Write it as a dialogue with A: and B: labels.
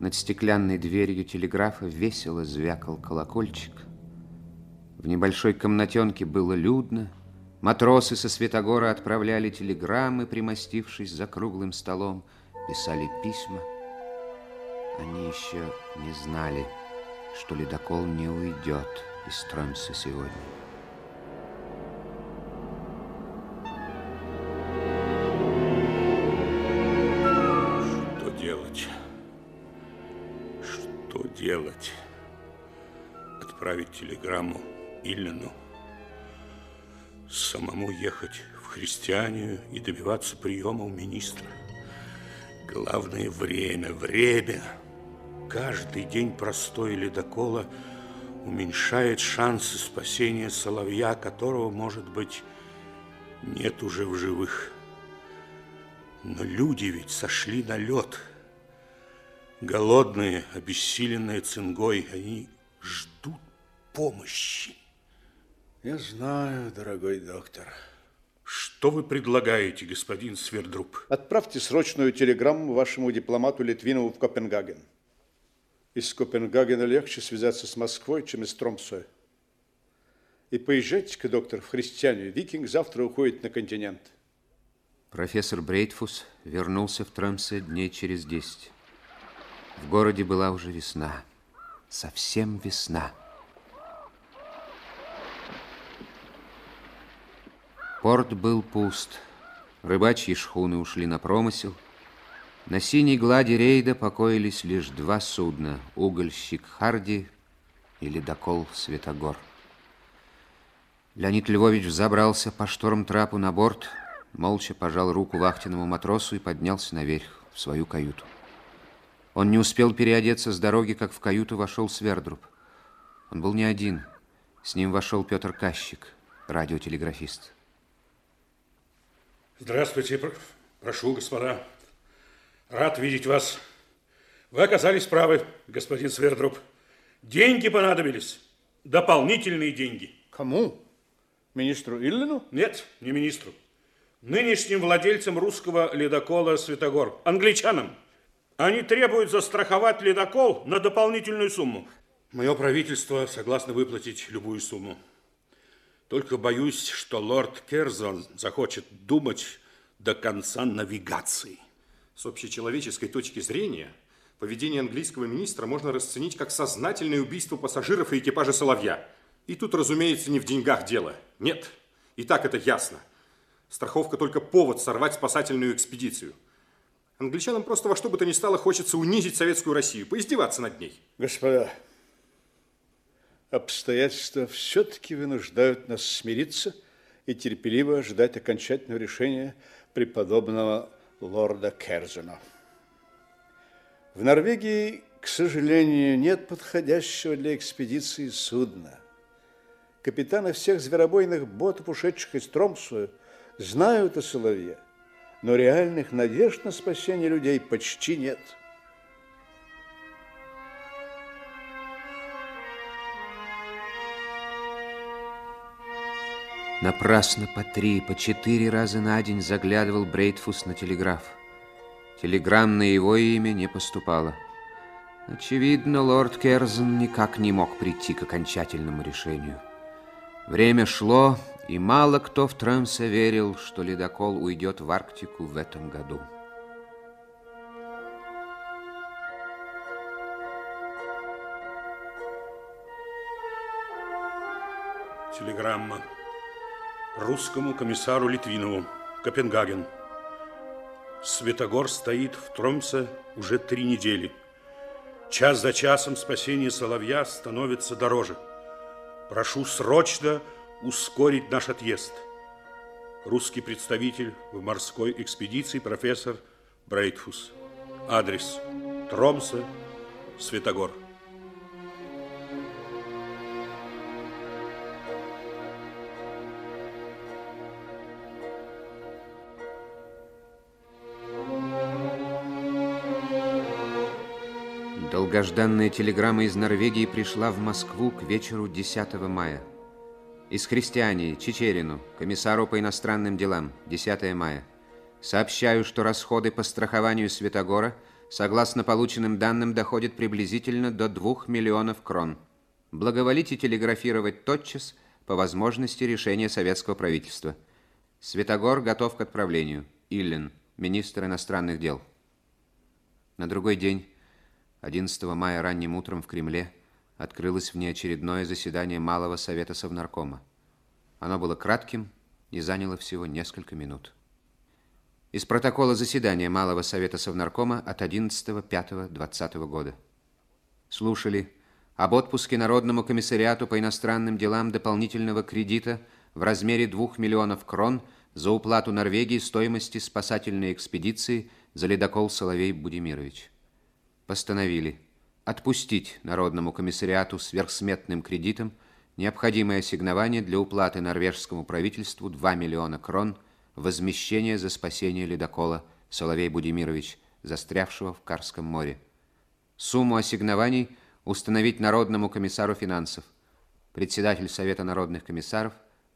A: Над стеклянной дверью телеграфа весело звякал колокольчик. В небольшой комнатенке было людно. Матросы со Светогора отправляли телеграммы, примостившись за круглым столом, писали письма. Они еще не знали, что ледокол не уйдет из Тромса сегодня.
B: Делать? Отправить телеграмму Иллину? Самому ехать в христианию и добиваться приема у министра? Главное время, время. Каждый день простой ледокола уменьшает шансы спасения соловья, которого, может быть, нет уже в живых. Но люди ведь сошли на лед. Голодные, обессиленные цингой, они ждут помощи.
C: Я знаю, дорогой доктор.
B: Что вы предлагаете, господин Свердруб?
C: Отправьте срочную телеграмму вашему дипломату Литвинову в Копенгаген. Из Копенгагена легче связаться с Москвой, чем из Тромсоя. И поезжайте-ка, доктор, в христиане. Викинг завтра уходит на континент.
A: Профессор Брейтфус вернулся в Тромсе дней через десять. В городе была уже весна. Совсем весна. Порт был пуст. Рыбачьи шхуны ушли на промысел – на синей глади рейда покоились лишь два судна – угольщик Харди и ледокол Светогор. Леонид Львович взобрался по шторм-трапу на борт, молча пожал руку вахтенному матросу и поднялся наверх в свою каюту. Он не успел переодеться с дороги, как в каюту вошел Свердруб. Он был не один. С ним вошел Петр Кащик, радиотелеграфист.
B: Здравствуйте. Прошу, господа. Рад видеть вас. Вы оказались правы, господин Свердруб. Деньги понадобились. Дополнительные деньги.
C: Кому? Министру Иллину?
B: Нет, не министру. Нынешним владельцам русского ледокола «Светогор», англичанам. Они требуют застраховать ледокол на дополнительную сумму. Мое правительство согласно выплатить любую сумму. Только боюсь, что лорд Керзон захочет думать до конца навигации.
D: С общечеловеческой точки зрения, поведение английского министра можно расценить как сознательное убийство пассажиров и экипажа «Соловья». И тут, разумеется, не в деньгах дело. Нет, и так это ясно. Страховка только повод сорвать спасательную экспедицию. Англичанам просто во что бы то ни стало хочется унизить советскую Россию, поиздеваться над ней.
C: Господа, обстоятельства все-таки вынуждают нас смириться и терпеливо ждать окончательного решения преподобного лорда Керзена. В Норвегии, к сожалению, нет подходящего для экспедиции судна. Капитаны всех зверобойных ботов, ушедших из Тромсуя, знают о Соловье, но реальных надежд на спасение людей почти нет.
A: Напрасно по три, по четыре раза на день заглядывал Брейтфус на телеграф. Телеграмм на его имя не поступало. Очевидно, лорд Керзен никак не мог прийти к окончательному решению. Время шло, и мало кто в Трамсе верил, что ледокол уйдет в Арктику в этом году.
B: Телеграмма русскому комиссару Литвинову, Копенгаген. Светогор стоит в Тромсе уже три недели. Час за часом спасение Соловья становится дороже. Прошу срочно ускорить наш отъезд. Русский представитель в морской экспедиции профессор Брейтфус. Адрес Тромсе, Светогор.
A: Долгожданная телеграмма из Норвегии пришла в Москву к вечеру 10 мая. Из Христиании, Чечерину, комиссару по иностранным делам, 10 мая. Сообщаю, что расходы по страхованию Светогора согласно полученным данным, доходит приблизительно до 2 миллионов крон. Благоволите телеграфировать тотчас по возможности решения советского правительства. Светогор готов к отправлению. Иллин, министр иностранных дел. На другой день, 11 мая ранним утром в Кремле, открылось внеочередное заседание Малого Совета Совнаркома. Оно было кратким и заняло всего несколько минут. Из протокола заседания Малого Совета Совнаркома от 11.05.20 года. Слушали об отпуске Народному комиссариату по иностранным делам дополнительного кредита в размере 2 миллионов крон за уплату Норвегии стоимости спасательной экспедиции за ледокол Соловей Будимирович. Постановили отпустить Народному комиссариату сверхсметным кредитом необходимое ассигнование для уплаты норвежскому правительству 2 миллиона крон возмещение за спасение ледокола Соловей Будимирович, застрявшего в Карском море. Сумму ассигнований установить Народному комиссару финансов. Председатель Совета народных комиссаров